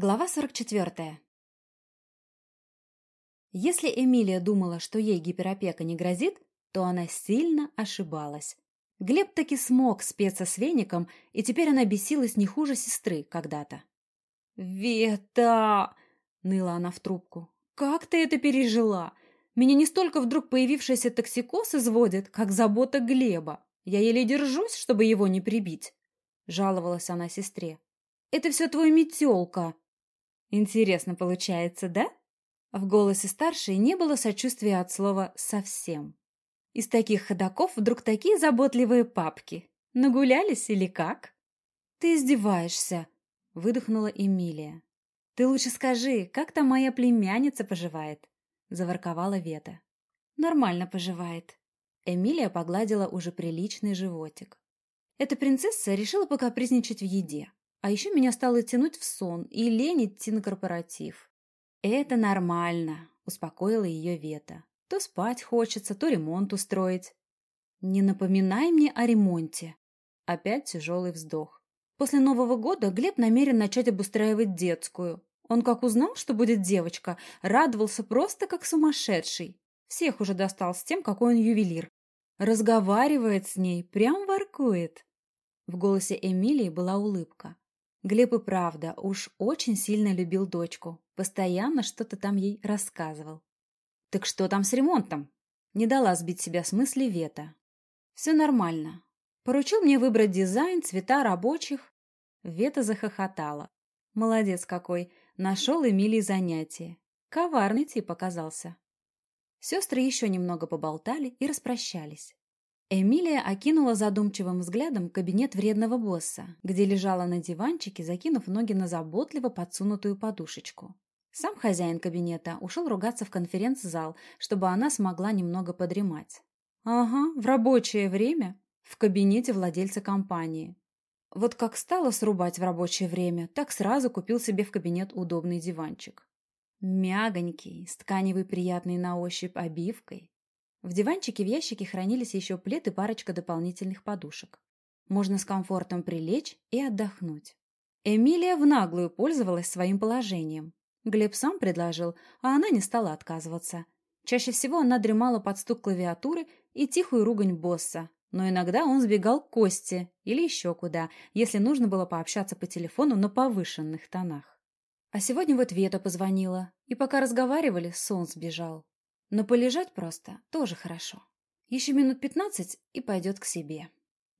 Глава 44. Если Эмилия думала, что ей гиперопека не грозит, то она сильно ошибалась. Глеб таки смог спеться с веником, и теперь она бесилась не хуже сестры когда-то. «Вета!» — ныла она в трубку. «Как ты это пережила? Меня не столько вдруг появившийся токсикоз изводит, как забота Глеба. Я еле держусь, чтобы его не прибить», — жаловалась она сестре. «Это все твой метелка!» Интересно получается, да? В голосе старшей не было сочувствия от слова «совсем». Из таких ходаков вдруг такие заботливые папки. Нагулялись или как? Ты издеваешься, выдохнула Эмилия. Ты лучше скажи, как там моя племянница поживает? Заворковала Вета. Нормально поживает. Эмилия погладила уже приличный животик. Эта принцесса решила покапризничать в еде. А еще меня стало тянуть в сон и лень идти на корпоратив. «Это нормально», — успокоила ее Вета. «То спать хочется, то ремонт устроить». «Не напоминай мне о ремонте». Опять тяжелый вздох. После Нового года Глеб намерен начать обустраивать детскую. Он как узнал, что будет девочка, радовался просто как сумасшедший. Всех уже достал с тем, какой он ювелир. Разговаривает с ней, прям воркует. В голосе Эмилии была улыбка. Глеб и правда уж очень сильно любил дочку, постоянно что-то там ей рассказывал. «Так что там с ремонтом?» Не дала сбить себя с мысли Вета. «Все нормально. Поручил мне выбрать дизайн, цвета рабочих». Вета захохотала. «Молодец какой! Нашел Эмилий занятие. Коварный тип оказался». Сестры еще немного поболтали и распрощались. Эмилия окинула задумчивым взглядом кабинет вредного босса, где лежала на диванчике, закинув ноги на заботливо подсунутую подушечку. Сам хозяин кабинета ушел ругаться в конференц-зал, чтобы она смогла немного подремать. Ага, в рабочее время, в кабинете владельца компании. Вот как стало срубать в рабочее время, так сразу купил себе в кабинет удобный диванчик. Мягонький, с тканевой приятной на ощупь обивкой, в диванчике в ящике хранились еще плед и парочка дополнительных подушек. Можно с комфортом прилечь и отдохнуть. Эмилия в наглую пользовалась своим положением. Глеб сам предложил, а она не стала отказываться. Чаще всего она дремала под стук клавиатуры и тихую ругань босса, но иногда он сбегал к Косте или еще куда, если нужно было пообщаться по телефону на повышенных тонах. А сегодня вот Вета позвонила, и пока разговаривали, сон сбежал. Но полежать просто тоже хорошо. Еще минут пятнадцать и пойдет к себе.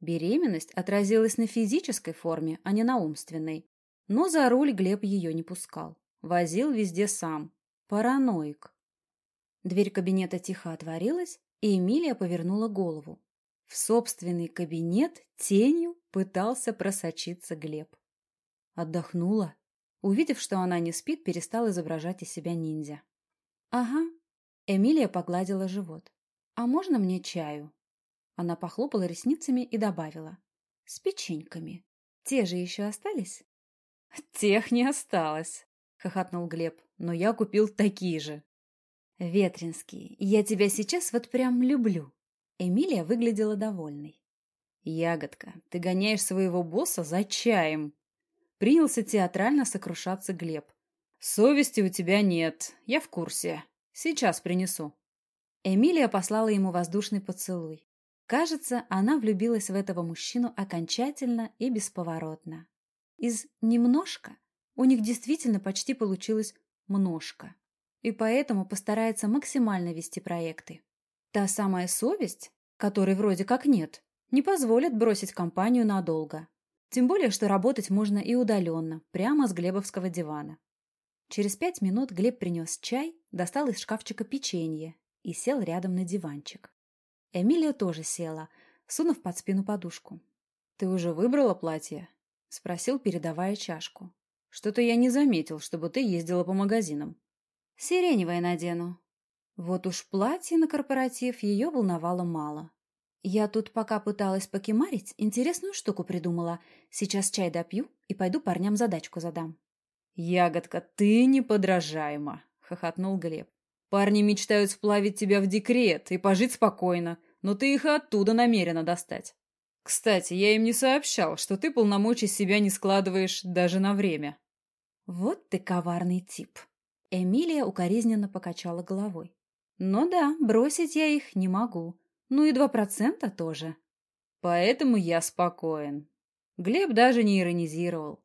Беременность отразилась на физической форме, а не на умственной. Но за руль Глеб ее не пускал. Возил везде сам. Параноик. Дверь кабинета тихо отворилась, и Эмилия повернула голову. В собственный кабинет тенью пытался просочиться Глеб. Отдохнула. Увидев, что она не спит, перестал изображать из себя ниндзя. «Ага, Эмилия погладила живот. «А можно мне чаю?» Она похлопала ресницами и добавила. «С печеньками. Те же еще остались?» «Тех не осталось», — хохотнул Глеб. «Но я купил такие же». «Ветринский, я тебя сейчас вот прям люблю». Эмилия выглядела довольной. «Ягодка, ты гоняешь своего босса за чаем!» Принялся театрально сокрушаться Глеб. «Совести у тебя нет, я в курсе. Сейчас принесу». Эмилия послала ему воздушный поцелуй. Кажется, она влюбилась в этого мужчину окончательно и бесповоротно. Из «немножко» у них действительно почти получилось «множко». И поэтому постарается максимально вести проекты. Та самая совесть, которой вроде как нет, не позволит бросить компанию надолго. Тем более, что работать можно и удаленно, прямо с Глебовского дивана. Через пять минут Глеб принес чай, достал из шкафчика печенье и сел рядом на диванчик. Эмилия тоже села, сунув под спину подушку. «Ты уже выбрала платье?» — спросил, передавая чашку. «Что-то я не заметил, чтобы ты ездила по магазинам». «Сиреневое надену». Вот уж платье на корпоратив ее волновало мало. Я тут пока пыталась покемарить, интересную штуку придумала. Сейчас чай допью и пойду парням задачку задам. «Ягодка, ты неподражаема!» — хохотнул Глеб. «Парни мечтают сплавить тебя в декрет и пожить спокойно, но ты их оттуда намерена достать. Кстати, я им не сообщал, что ты полномочий себя не складываешь даже на время». Вот ты коварный тип. Эмилия укоризненно покачала головой. Ну да, бросить я их не могу. Ну и два процента тоже. Поэтому я спокоен. Глеб даже не иронизировал.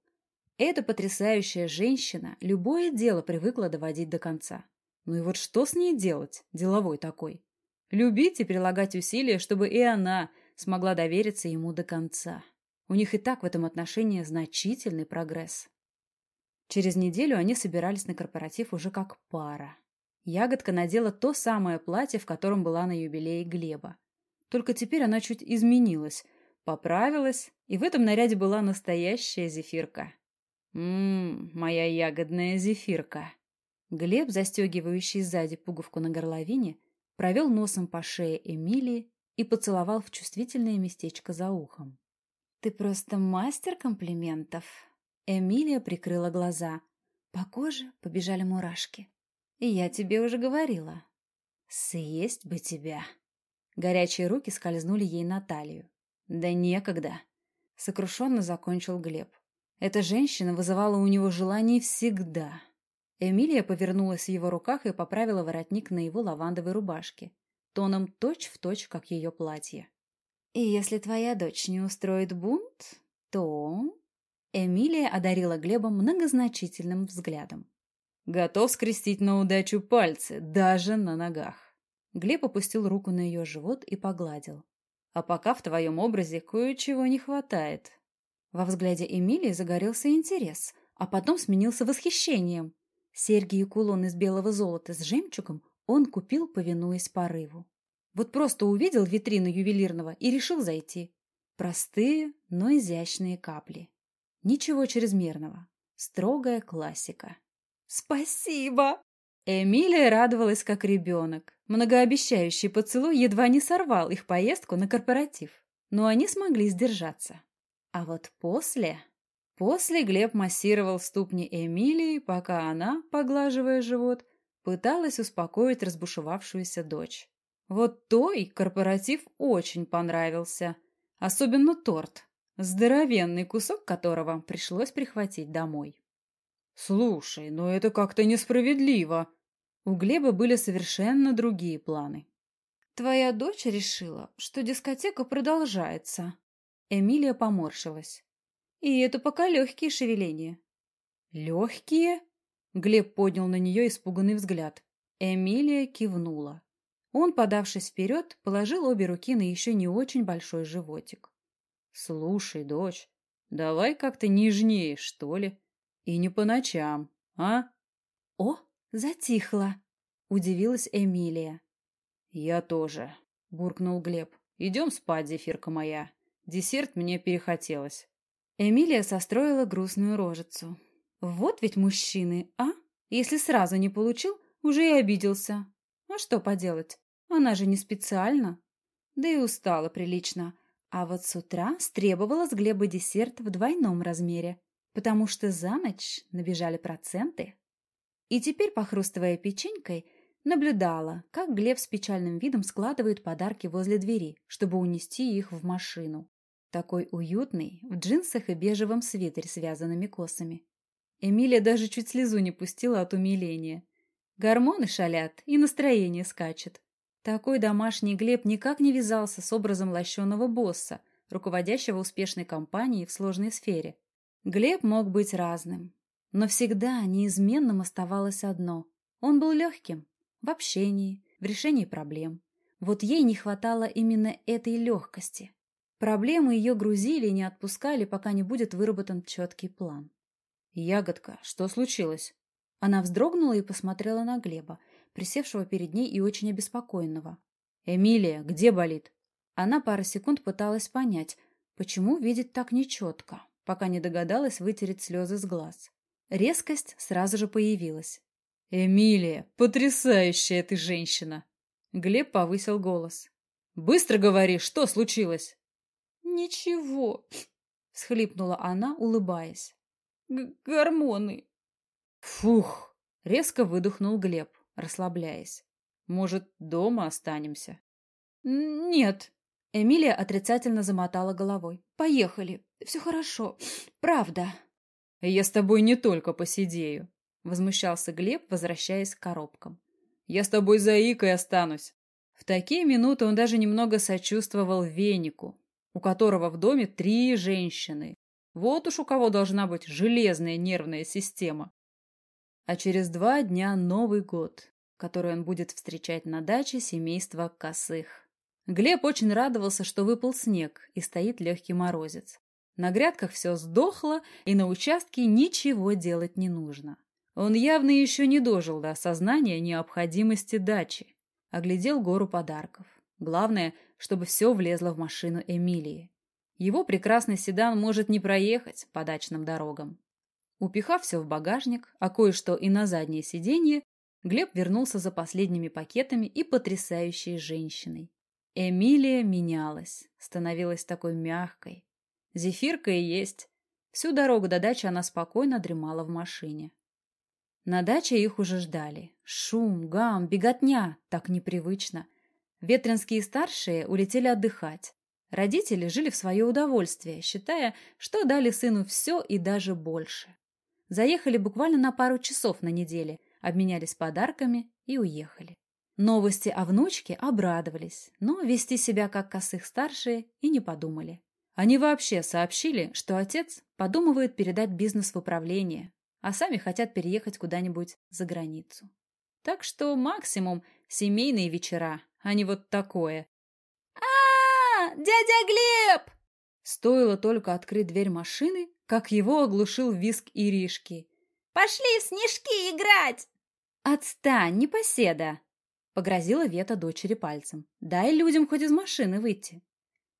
Эта потрясающая женщина любое дело привыкла доводить до конца. Ну и вот что с ней делать, деловой такой? Любить и прилагать усилия, чтобы и она смогла довериться ему до конца. У них и так в этом отношении значительный прогресс. Через неделю они собирались на корпоратив уже как пара. Ягодка надела то самое платье, в котором была на юбилее Глеба. Только теперь она чуть изменилась, поправилась, и в этом наряде была настоящая зефирка. Ммм, моя ягодная зефирка. Глеб, застегивающий сзади пуговку на горловине, провел носом по шее Эмилии и поцеловал в чувствительное местечко за ухом. «Ты просто мастер комплиментов!» Эмилия прикрыла глаза. По коже побежали мурашки. «И я тебе уже говорила. Съесть бы тебя!» Горячие руки скользнули ей на талию. «Да некогда!» Сокрушенно закончил Глеб. Эта женщина вызывала у него желание всегда. Эмилия повернулась в его руках и поправила воротник на его лавандовой рубашке, тоном точь-в-точь, точь, как ее платье. «И если твоя дочь не устроит бунт, то...» Эмилия одарила Глеба многозначительным взглядом. «Готов скрестить на удачу пальцы, даже на ногах». Глеб опустил руку на ее живот и погладил. «А пока в твоем образе кое-чего не хватает. Во взгляде Эмилии загорелся интерес, а потом сменился восхищением. Серьги и кулон из белого золота с жемчугом он купил, повинуясь порыву. Вот просто увидел витрину ювелирного и решил зайти. Простые, но изящные капли. Ничего чрезмерного. Строгая классика. «Спасибо!» Эмилия радовалась, как ребенок. Многообещающий поцелуй едва не сорвал их поездку на корпоратив. Но они смогли сдержаться. А вот после... После Глеб массировал ступни Эмилии, пока она, поглаживая живот, пыталась успокоить разбушевавшуюся дочь. Вот той корпоратив очень понравился. Особенно торт, здоровенный кусок которого пришлось прихватить домой. «Слушай, но это как-то несправедливо!» У Глеба были совершенно другие планы. «Твоя дочь решила, что дискотека продолжается», Эмилия поморщилась. И это пока легкие шевеления. Легкие? Глеб поднял на нее испуганный взгляд. Эмилия кивнула. Он, подавшись вперед, положил обе руки на еще не очень большой животик. «Слушай, дочь, давай как-то нежнее, что ли? И не по ночам, а?» «О, затихло!» — удивилась Эмилия. «Я тоже», — буркнул Глеб. «Идем спать, зефирка моя. Десерт мне перехотелось. Эмилия состроила грустную рожицу. Вот ведь мужчины, а? Если сразу не получил, уже и обиделся. А что поделать? Она же не специально. Да и устала прилично. А вот с утра стребовала с Глеба десерт в двойном размере, потому что за ночь набежали проценты. И теперь, похрустывая печенькой, наблюдала, как Глеб с печальным видом складывает подарки возле двери, чтобы унести их в машину. Такой уютный, в джинсах и бежевом свитере с вязаными косами. Эмилия даже чуть слезу не пустила от умиления. Гормоны шалят, и настроение скачет. Такой домашний Глеб никак не вязался с образом лощеного босса, руководящего успешной компанией в сложной сфере. Глеб мог быть разным. Но всегда неизменным оставалось одно. Он был легким. В общении, в решении проблем. Вот ей не хватало именно этой легкости. Проблемы ее грузили и не отпускали, пока не будет выработан четкий план. «Ягодка, что случилось?» Она вздрогнула и посмотрела на Глеба, присевшего перед ней и очень обеспокоенного. «Эмилия, где болит?» Она пару секунд пыталась понять, почему видит так нечетко, пока не догадалась вытереть слезы с глаз. Резкость сразу же появилась. «Эмилия, потрясающая ты женщина!» Глеб повысил голос. «Быстро говори, что случилось?» «Ничего», — всхлипнула она, улыбаясь. «Гормоны». «Фух!» — резко выдохнул Глеб, расслабляясь. «Может, дома останемся?» «Нет». Эмилия отрицательно замотала головой. «Поехали. Все хорошо. Правда». Я с тобой не только посидею, возмущался Глеб, возвращаясь к коробкам. Я с тобой заикой останусь. В такие минуты он даже немного сочувствовал Венику, у которого в доме три женщины. Вот уж у кого должна быть железная нервная система. А через два дня Новый год, который он будет встречать на даче семейства Косых. Глеб очень радовался, что выпал снег и стоит легкий морозец. На грядках все сдохло, и на участке ничего делать не нужно. Он явно еще не дожил до осознания необходимости дачи. Оглядел гору подарков. Главное, чтобы все влезло в машину Эмилии. Его прекрасный седан может не проехать по дачным дорогам. Упихав все в багажник, а кое-что и на заднее сиденье, Глеб вернулся за последними пакетами и потрясающей женщиной. Эмилия менялась, становилась такой мягкой. Зефирка и есть. Всю дорогу до дачи она спокойно дремала в машине. На даче их уже ждали. Шум, гам, беготня. Так непривычно. Ветренские старшие улетели отдыхать. Родители жили в свое удовольствие, считая, что дали сыну все и даже больше. Заехали буквально на пару часов на неделе, обменялись подарками и уехали. Новости о внучке обрадовались, но вести себя как косых старшие и не подумали. Они вообще сообщили, что отец подумывает передать бизнес в управление, а сами хотят переехать куда-нибудь за границу. Так что максимум семейные вечера, а не вот такое. а, -а, -а Дядя Глеб!» Стоило только открыть дверь машины, как его оглушил виск Иришки. «Пошли в снежки играть!» «Отстань, непоседа!» — погрозила Вета дочери пальцем. «Дай людям хоть из машины выйти».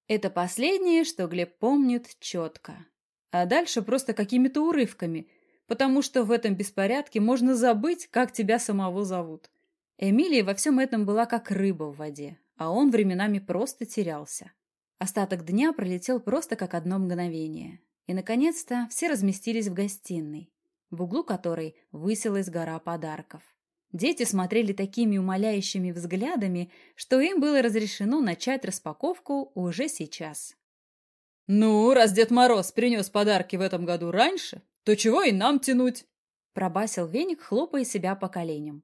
Это последнее, что Глеб помнит четко. А дальше просто какими-то урывками, потому что в этом беспорядке можно забыть, как тебя самого зовут. Эмилия во всем этом была как рыба в воде, а он временами просто терялся. Остаток дня пролетел просто как одно мгновение. И, наконец-то, все разместились в гостиной, в углу которой высилась гора подарков. Дети смотрели такими умоляющими взглядами, что им было разрешено начать распаковку уже сейчас. «Ну, раз Дед Мороз принес подарки в этом году раньше, то чего и нам тянуть?» Пробасил веник, хлопая себя по коленям.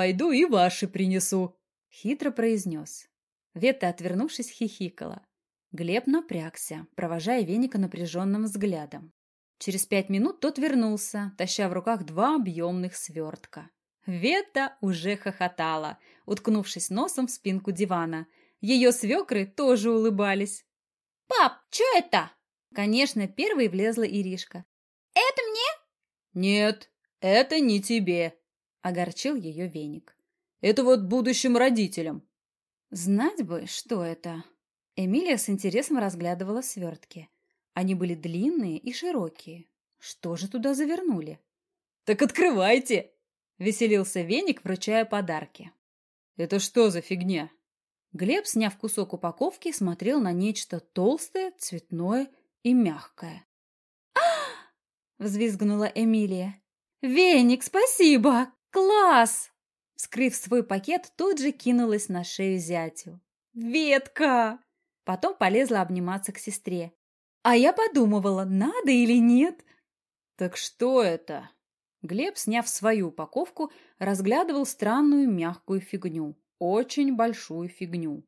«Пойду и ваши принесу», — хитро произнес. Вета, отвернувшись, хихикала. Глеб напрягся, провожая веника напряженным взглядом. Через пять минут тот вернулся, таща в руках два объемных свертка. Вета уже хохотала, уткнувшись носом в спинку дивана. Ее свекры тоже улыбались. «Пап, что это?» Конечно, первой влезла Иришка. «Это мне?» «Нет, это не тебе», — огорчил ее веник. «Это вот будущим родителям». Знать бы, что это. Эмилия с интересом разглядывала свертки. Они были длинные и широкие. Что же туда завернули? «Так открывайте!» — веселился веник, вручая подарки. «Это что за фигня?» Глеб, сняв кусок упаковки, смотрел на нечто толстое, цветное и мягкое. а взвизгнула Эмилия. «Веник, спасибо! Класс!» Скрыв свой пакет, тут же кинулась на шею зятю. «Ветка!» Потом полезла обниматься к сестре. А я подумывала, надо или нет. Так что это? Глеб, сняв свою упаковку, разглядывал странную мягкую фигню. Очень большую фигню.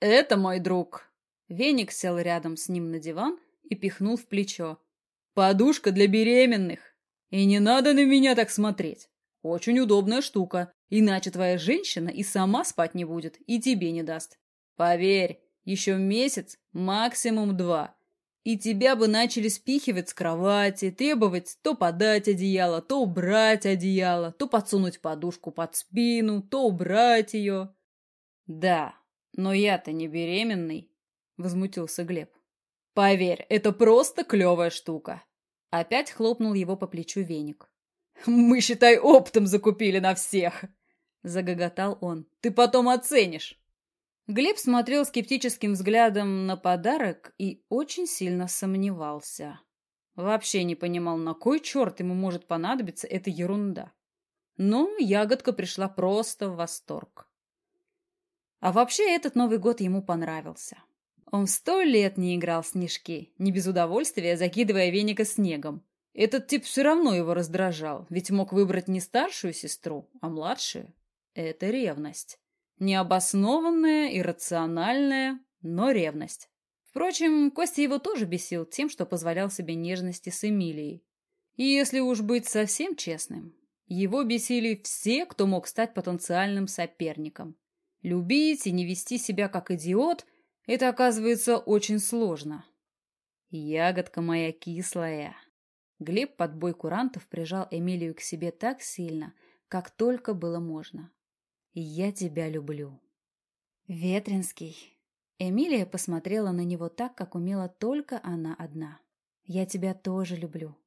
Это мой друг. Веник сел рядом с ним на диван и пихнул в плечо. Подушка для беременных. И не надо на меня так смотреть. Очень удобная штука. Иначе твоя женщина и сама спать не будет, и тебе не даст. Поверь, еще месяц, максимум два. И тебя бы начали спихивать с кровати, требовать то подать одеяло, то убрать одеяло, то подсунуть подушку под спину, то убрать ее. Да, но я-то не беременный, возмутился Глеб. Поверь, это просто клевая штука. Опять хлопнул его по плечу веник. Мы, считай, оптом закупили на всех, загоготал он. Ты потом оценишь. Глеб смотрел скептическим взглядом на подарок и очень сильно сомневался. Вообще не понимал, на кой черт ему может понадобиться эта ерунда. Но ягодка пришла просто в восторг. А вообще этот Новый год ему понравился. Он сто лет не играл в снежки, не без удовольствия закидывая веника снегом. Этот тип все равно его раздражал, ведь мог выбрать не старшую сестру, а младшую. Это ревность. Необоснованная, иррациональная, но ревность. Впрочем, Костя его тоже бесил тем, что позволял себе нежности с Эмилией. И если уж быть совсем честным, его бесили все, кто мог стать потенциальным соперником. Любить и не вести себя как идиот – это, оказывается, очень сложно. Ягодка моя кислая. Глеб под бой курантов прижал Эмилию к себе так сильно, как только было можно. «Я тебя люблю». «Ветринский». Эмилия посмотрела на него так, как умела только она одна. «Я тебя тоже люблю».